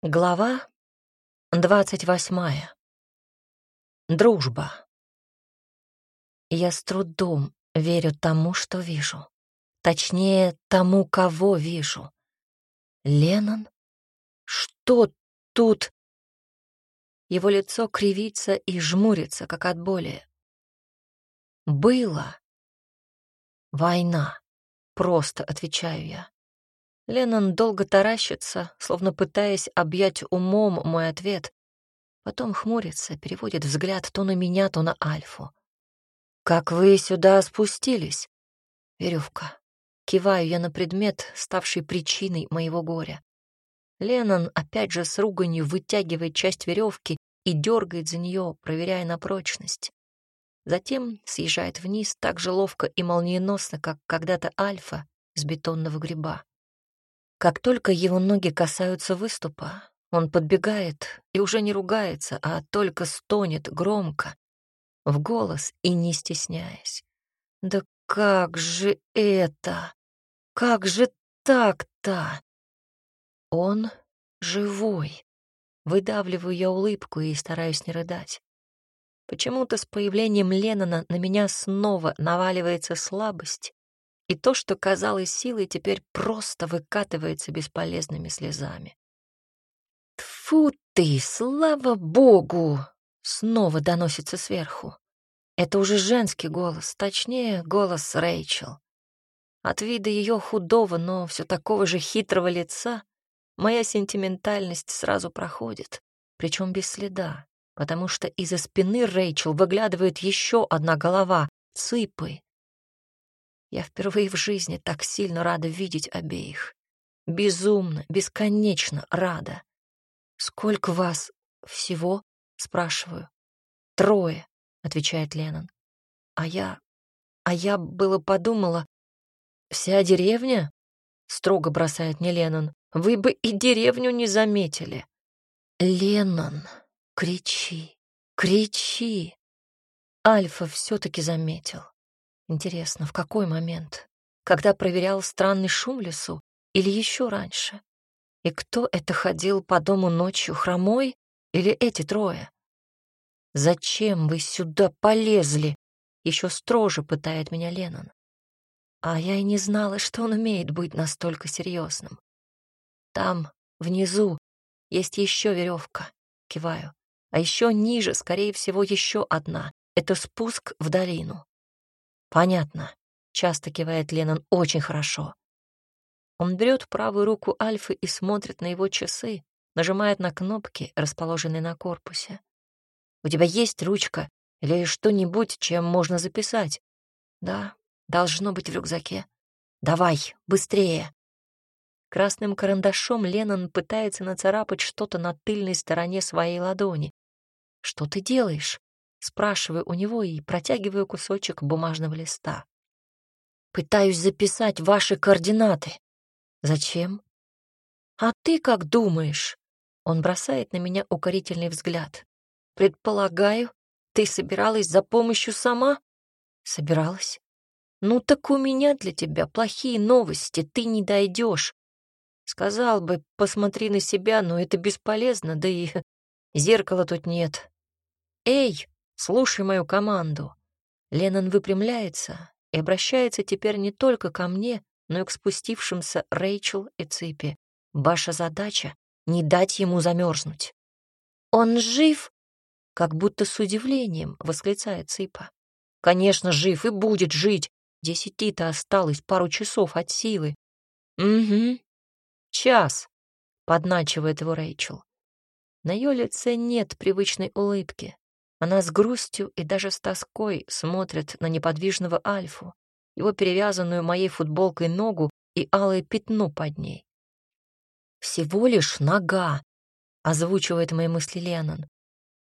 Глава двадцать восьмая. Дружба. Я с трудом верю тому, что вижу. Точнее, тому, кого вижу. Леннон? Что тут? Его лицо кривится и жмурится, как от боли. Было. Война. Просто отвечаю я. Леннон долго таращится, словно пытаясь объять умом мой ответ. Потом хмурится, переводит взгляд то на меня, то на Альфу. «Как вы сюда спустились?» «Веревка». Киваю я на предмет, ставший причиной моего горя. Леннон опять же с руганью вытягивает часть веревки и дергает за нее, проверяя на прочность. Затем съезжает вниз так же ловко и молниеносно, как когда-то Альфа с бетонного гриба. Как только его ноги касаются выступа, он подбегает и уже не ругается, а только стонет громко, в голос и не стесняясь. «Да как же это? Как же так-то?» Он живой. Выдавливаю я улыбку и стараюсь не рыдать. Почему-то с появлением Леннона на меня снова наваливается слабость, и то, что казалось силой, теперь просто выкатывается бесполезными слезами. «Тьфу ты, слава богу!» — снова доносится сверху. Это уже женский голос, точнее, голос Рэйчел. От вида ее худого, но все такого же хитрого лица моя сентиментальность сразу проходит, причем без следа, потому что из-за спины Рэйчел выглядывает еще одна голова — цыпы, я впервые в жизни так сильно рада видеть обеих. Безумно, бесконечно рада. «Сколько вас всего?» — спрашиваю. «Трое», — отвечает Леннон. «А я... а я было подумала...» «Вся деревня?» — строго бросает мне Леннон. «Вы бы и деревню не заметили». «Леннон, кричи, кричи!» Альфа все-таки заметил. Интересно, в какой момент? Когда проверял странный шум в лесу или еще раньше? И кто это ходил по дому ночью, хромой или эти трое? «Зачем вы сюда полезли?» Еще строже пытает меня Леннон. А я и не знала, что он умеет быть настолько серьезным. Там, внизу, есть еще веревка. Киваю. А еще ниже, скорее всего, еще одна. Это спуск в долину. Понятно. Часто кивает Леннон. Очень хорошо. Он берет правую руку Альфы и смотрит на его часы, нажимает на кнопки, расположенные на корпусе. «У тебя есть ручка или что-нибудь, чем можно записать?» «Да, должно быть в рюкзаке». «Давай, быстрее!» Красным карандашом Леннон пытается нацарапать что-то на тыльной стороне своей ладони. «Что ты делаешь?» Спрашиваю у него и протягиваю кусочек бумажного листа. Пытаюсь записать ваши координаты. Зачем? А ты как думаешь? Он бросает на меня укорительный взгляд. Предполагаю, ты собиралась за помощью сама? Собиралась. Ну так у меня для тебя плохие новости, ты не дойдешь. Сказал бы, посмотри на себя, но это бесполезно, да и зеркала тут нет. Эй, Слушай мою команду. Леннон выпрямляется и обращается теперь не только ко мне, но и к спустившимся Рэйчел и Ципи. Ваша задача — не дать ему замерзнуть. «Он жив?» — как будто с удивлением восклицает Ципа. «Конечно, жив и будет жить. Десяти-то осталось пару часов от силы». «Угу. Час», — подначивает его Рэйчел. На ее лице нет привычной улыбки. Она с грустью и даже с тоской смотрит на неподвижного Альфу, его перевязанную моей футболкой ногу и алое пятно под ней. «Всего лишь нога», — озвучивает мои мысли Леннон.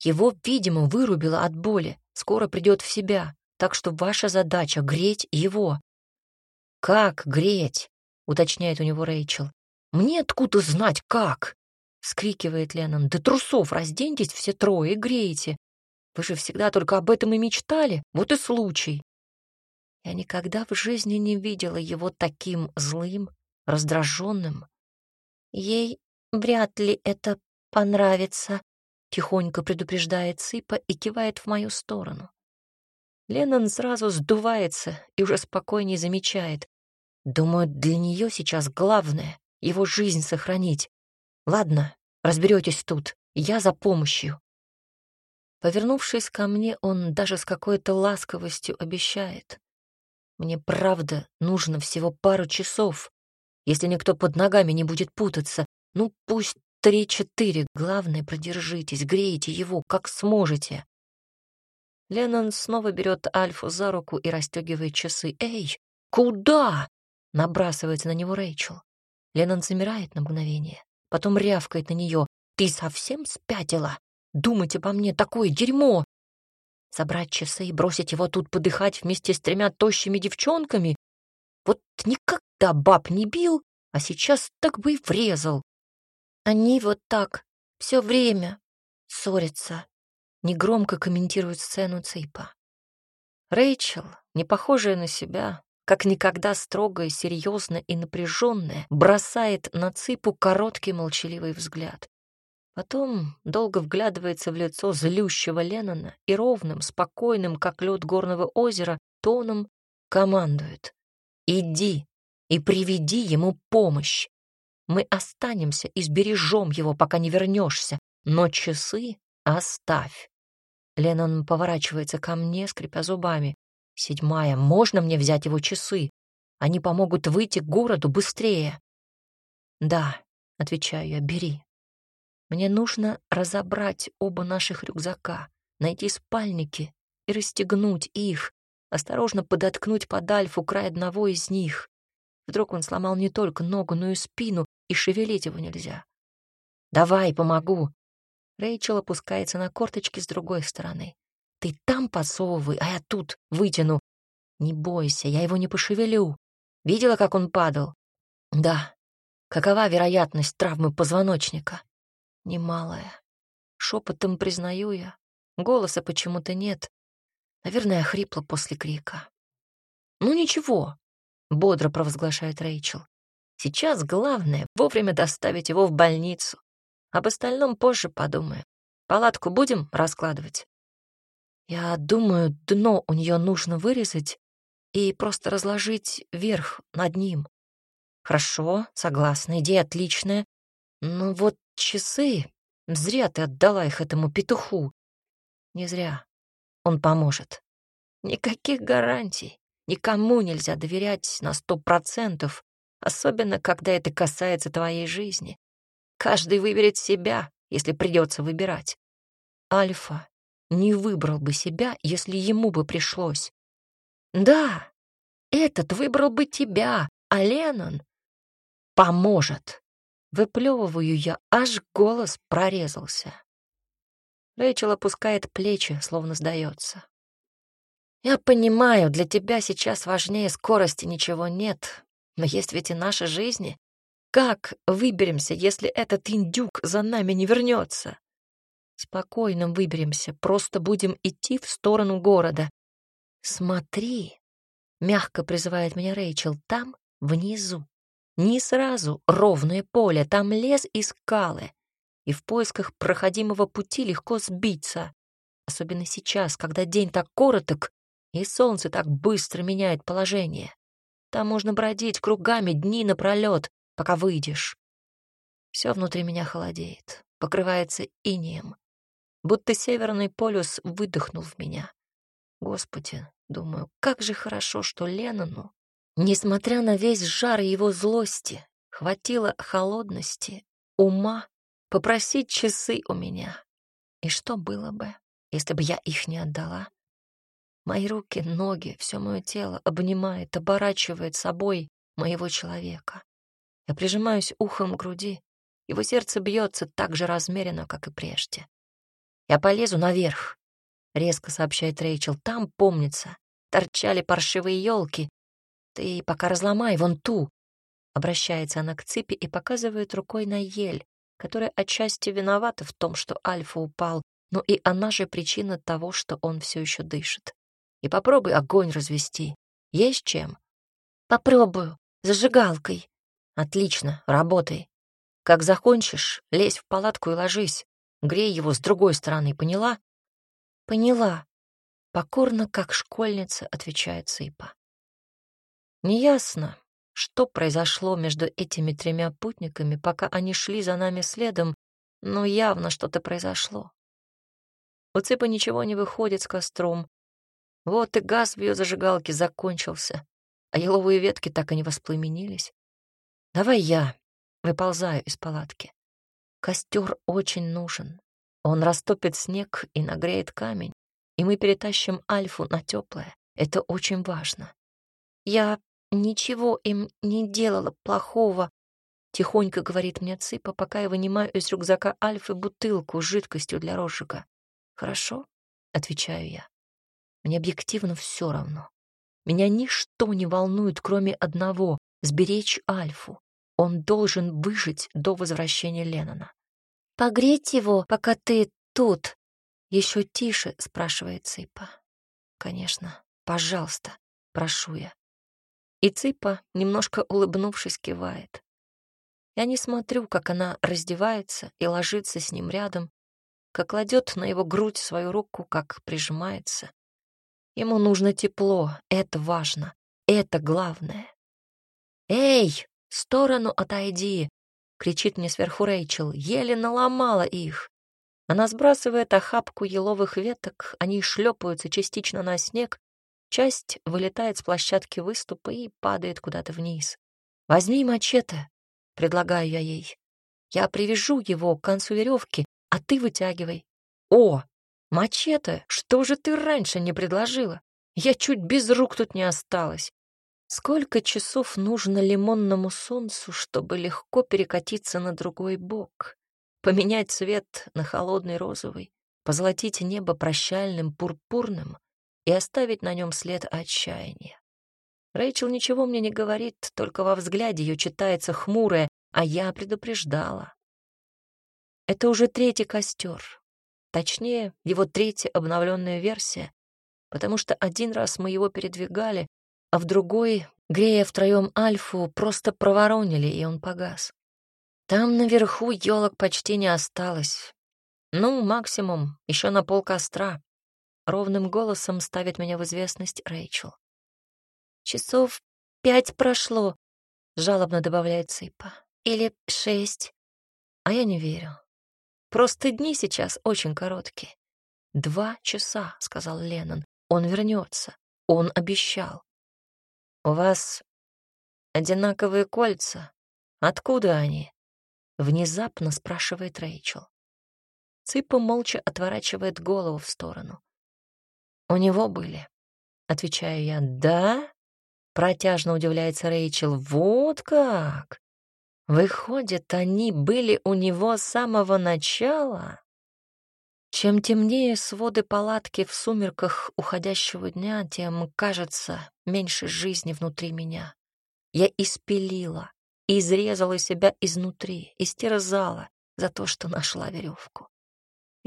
«Его, видимо, вырубило от боли, скоро придет в себя, так что ваша задача — греть его». «Как греть?» — уточняет у него Рэйчел. «Мне откуда знать, как?» — скрикивает Леннон. «Да трусов разденьтесь все трое и грейте. Вы же всегда только об этом и мечтали. Вот и случай. Я никогда в жизни не видела его таким злым, раздраженным. Ей вряд ли это понравится», — тихонько предупреждает Цыпа и кивает в мою сторону. Леннон сразу сдувается и уже спокойнее замечает. Думаю, для нее сейчас главное — его жизнь сохранить. Ладно, разберетесь тут, я за помощью. Повернувшись ко мне, он даже с какой-то ласковостью обещает. Мне правда нужно всего пару часов. Если никто под ногами не будет путаться, ну пусть три-четыре. Главное, продержитесь, грейте его, как сможете. Леннон снова берет Альфу за руку и расстегивает часы. «Эй, куда?» — набрасывается на него Рэйчел. Леннон замирает на мгновение, потом рявкает на нее. «Ты совсем спятила? Думайте по мне, такое дерьмо!» Забрать часы и бросить его тут подыхать вместе с тремя тощими девчонками? Вот никогда баб не бил, а сейчас так бы и врезал. Они вот так все время ссорятся негромко комментирует сцену Цейпа. Рэйчел, не похожая на себя, как никогда строгая, серьезная и напряженная, бросает на Ципу короткий молчаливый взгляд. Потом долго вглядывается в лицо злющего Леннона и ровным, спокойным, как лед горного озера, тоном командует. «Иди и приведи ему помощь. Мы останемся и сбережем его, пока не вернешься, но часы оставь. Леннон поворачивается ко мне, скрипя зубами. «Седьмая, можно мне взять его часы? Они помогут выйти к городу быстрее». «Да», — отвечаю я, — «бери». Мне нужно разобрать оба наших рюкзака, найти спальники и расстегнуть их, осторожно подоткнуть под Альфу край одного из них. Вдруг он сломал не только ногу, но и спину, и шевелить его нельзя. «Давай, помогу», Рэйчел опускается на корточки с другой стороны. «Ты там подсовывай, а я тут вытяну. Не бойся, я его не пошевелю. Видела, как он падал?» «Да. Какова вероятность травмы позвоночника?» «Немалая. Шепотом признаю я. Голоса почему-то нет. Наверное, хрипло после крика». «Ну ничего», — бодро провозглашает Рэйчел. «Сейчас главное — вовремя доставить его в больницу. Об остальном позже подумаем. Палатку будем раскладывать? Я думаю, дно у нее нужно вырезать и просто разложить верх над ним. Хорошо, согласна, идея отличная. Но вот часы... Зря ты отдала их этому петуху. Не зря. Он поможет. Никаких гарантий. Никому нельзя доверять на сто процентов, особенно когда это касается твоей жизни. Каждый выберет себя, если придется выбирать. Альфа не выбрал бы себя, если ему бы пришлось. Да, этот выбрал бы тебя, а Леннон поможет. Выплевываю я, аж голос прорезался. Рэйчел опускает плечи, словно сдается. Я понимаю, для тебя сейчас важнее скорости ничего нет, но есть ведь и наши жизни. Как выберемся, если этот индюк за нами не вернется? Спокойно выберемся, просто будем идти в сторону города. Смотри, мягко призывает меня Рэйчел, там, внизу. Не сразу ровное поле, там лес и скалы. И в поисках проходимого пути легко сбиться. Особенно сейчас, когда день так короток, и солнце так быстро меняет положение. Там можно бродить кругами дни напролет, пока выйдешь. Все внутри меня холодеет, покрывается инеем, будто северный полюс выдохнул в меня. Господи, думаю, как же хорошо, что Леннону, несмотря на весь жар его злости, хватило холодности, ума попросить часы у меня. И что было бы, если бы я их не отдала? Мои руки, ноги, все мое тело обнимает, оборачивает собой моего человека. Я прижимаюсь ухом к груди. Его сердце бьется так же размеренно, как и прежде. «Я полезу наверх», — резко сообщает Рэйчел. «Там, помнится, торчали паршивые елки. Ты пока разломай вон ту». Обращается она к цепи и показывает рукой на ель, которая отчасти виновата в том, что Альфа упал, но и она же причина того, что он все еще дышит. И попробуй огонь развести. Есть чем? Попробую. Зажигалкой. Отлично, работай. Как закончишь, лезь в палатку и ложись. Грей его с другой стороны, поняла? Поняла. Покорно, как школьница, отвечает Цыпа. Неясно, что произошло между этими тремя путниками, пока они шли за нами следом, но явно что-то произошло. У Цыпа ничего не выходит с костром. Вот и газ в ее зажигалке закончился, а еловые ветки так и не воспламенились. Давай я выползаю из палатки. Костер очень нужен. Он растопит снег и нагреет камень, и мы перетащим Альфу на теплое. Это очень важно. Я ничего им не делала плохого, тихонько говорит мне Цыпа, пока я вынимаю из рюкзака Альфы бутылку с жидкостью для розжига. Хорошо, отвечаю я. Мне объективно все равно. Меня ничто не волнует, кроме одного — сберечь Альфу. Он должен выжить до возвращения Леннона. «Погреть его, пока ты тут?» Еще тише спрашивает Цыпа. «Конечно, пожалуйста, прошу я». И Цыпа, немножко улыбнувшись, кивает. Я не смотрю, как она раздевается и ложится с ним рядом, как кладет на его грудь свою руку, как прижимается. Ему нужно тепло, это важно, это главное. «Эй, в сторону отойди!» — кричит мне сверху Рэйчел. Еле наломала их. Она сбрасывает охапку еловых веток, они шлепаются частично на снег, часть вылетает с площадки выступа и падает куда-то вниз. «Возьми мачете», — предлагаю я ей. «Я привяжу его к концу веревки, а ты вытягивай». «О, мачете, что же ты раньше не предложила? Я чуть без рук тут не осталась». Сколько часов нужно лимонному солнцу, чтобы легко перекатиться на другой бок, поменять цвет на холодный розовый, позолотить небо прощальным пурпурным и оставить на нем след отчаяния? Рэйчел ничего мне не говорит, только во взгляде ее читается хмурое, а я предупреждала. Это уже третий костер, точнее, его третья обновленная версия, потому что один раз мы его передвигали, а в другой, грея втроем Альфу, просто проворонили, и он погас. Там наверху елок почти не осталось. Ну, максимум, еще на пол костра. Ровным голосом ставит меня в известность Рэйчел. Часов пять прошло, жалобно добавляет Цыпа. Или шесть. А я не верю. Просто дни сейчас очень короткие. Два часа, сказал Леннон. Он вернется. Он обещал. «У вас одинаковые кольца. Откуда они?» Внезапно спрашивает Рэйчел. Цыпа молча отворачивает голову в сторону. «У него были», — отвечаю я. «Да?» — протяжно удивляется Рэйчел. «Вот как! Выходит, они были у него с самого начала?» Чем темнее своды палатки в сумерках уходящего дня, тем, кажется, меньше жизни внутри меня. Я испилила, изрезала себя изнутри, истерзала за то, что нашла веревку.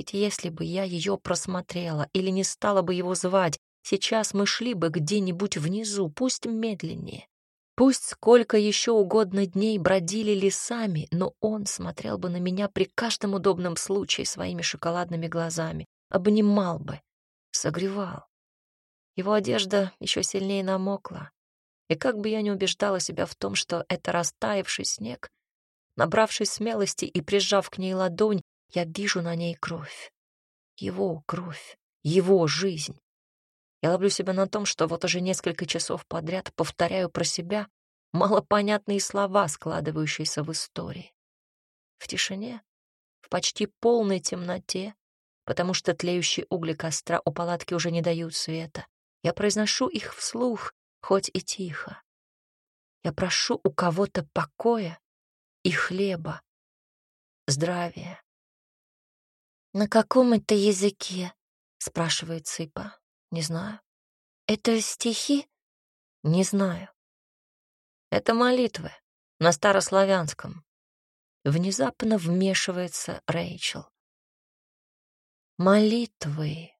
Ведь если бы я ее просмотрела или не стала бы его звать, сейчас мы шли бы где-нибудь внизу, пусть медленнее. Пусть сколько еще угодно дней бродили лесами, но он смотрел бы на меня при каждом удобном случае своими шоколадными глазами, обнимал бы, согревал. Его одежда еще сильнее намокла, и как бы я ни убеждала себя в том, что это растаявший снег, набравшись смелости и прижав к ней ладонь, я вижу на ней кровь. Его кровь, его жизнь. Я ловлю себя на том, что вот уже несколько часов подряд повторяю про себя малопонятные слова, складывающиеся в истории. В тишине, в почти полной темноте, потому что тлеющие угли костра у палатки уже не дают света, я произношу их вслух, хоть и тихо. Я прошу у кого-то покоя и хлеба, здравия. «На каком это языке?» — спрашивает Цыпа. Не знаю. Это стихи? Не знаю. Это молитвы на старославянском. Внезапно вмешивается Рэйчел. Молитвы.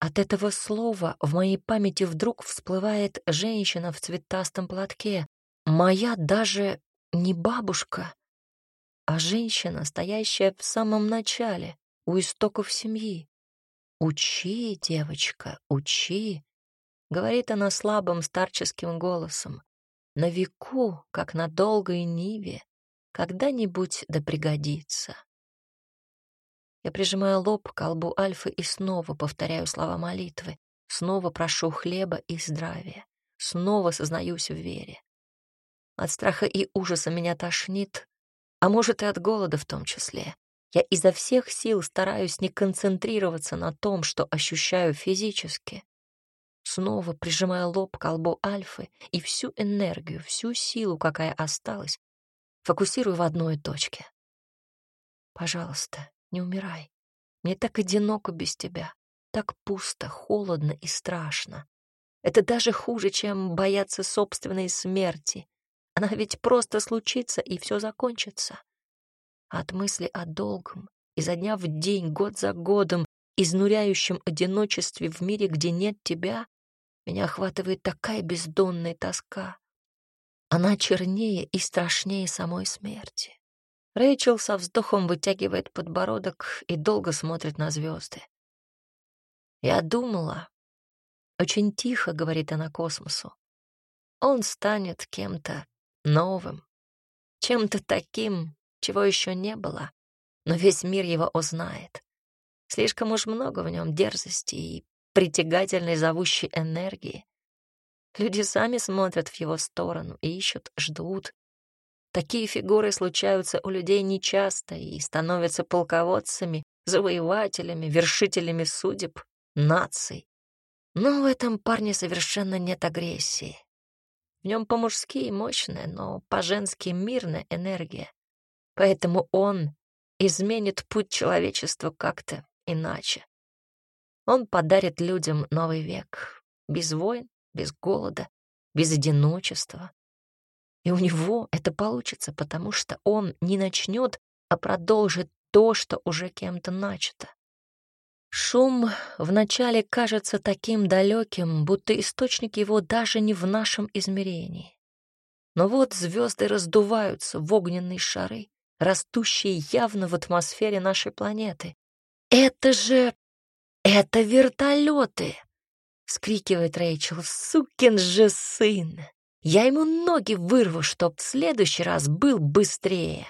От этого слова в моей памяти вдруг всплывает женщина в цветастом платке. Моя даже не бабушка, а женщина, стоящая в самом начале, у истоков семьи. «Учи, девочка, учи», — говорит она слабым старческим голосом. «На веку, как на долгой ниве, когда-нибудь да пригодится». Я прижимаю лоб к колбу Альфы и снова повторяю слова молитвы. Снова прошу хлеба и здравия. Снова сознаюсь в вере. От страха и ужаса меня тошнит, а может и от голода в том числе. Я изо всех сил стараюсь не концентрироваться на том, что ощущаю физически. Снова прижимаю лоб к колбу Альфы и всю энергию, всю силу, какая осталась, фокусирую в одной точке. Пожалуйста, не умирай. Мне так одиноко без тебя, так пусто, холодно и страшно. Это даже хуже, чем бояться собственной смерти. Она ведь просто случится, и все закончится. От мысли о долгом, изо дня в день, год за годом, изнуряющем одиночестве в мире, где нет тебя, меня охватывает такая бездонная тоска. Она чернее и страшнее самой смерти. Рэйчел со вздохом вытягивает подбородок и долго смотрит на звезды. «Я думала...» Очень тихо, говорит она космосу. Он станет кем-то новым, чем-то таким, чего еще не было, но весь мир его узнает. Слишком уж много в нем дерзости и притягательной зовущей энергии. Люди сами смотрят в его сторону, ищут, ждут. Такие фигуры случаются у людей нечасто и становятся полководцами, завоевателями, вершителями судеб, наций. Но в этом парне совершенно нет агрессии. В нем по-мужски мощная, но по-женски мирная энергия. Поэтому он изменит путь человечества как-то иначе. Он подарит людям новый век, без войн, без голода, без одиночества. И у него это получится, потому что он не начнет, а продолжит то, что уже кем-то начато. Шум вначале кажется таким далеким, будто источник его даже не в нашем измерении. Но вот звезды раздуваются в огненные шары, растущие явно в атмосфере нашей планеты. «Это же... это вертолеты!» — скрикивает Рэйчел. «Сукин же сын! Я ему ноги вырву, чтоб в следующий раз был быстрее!»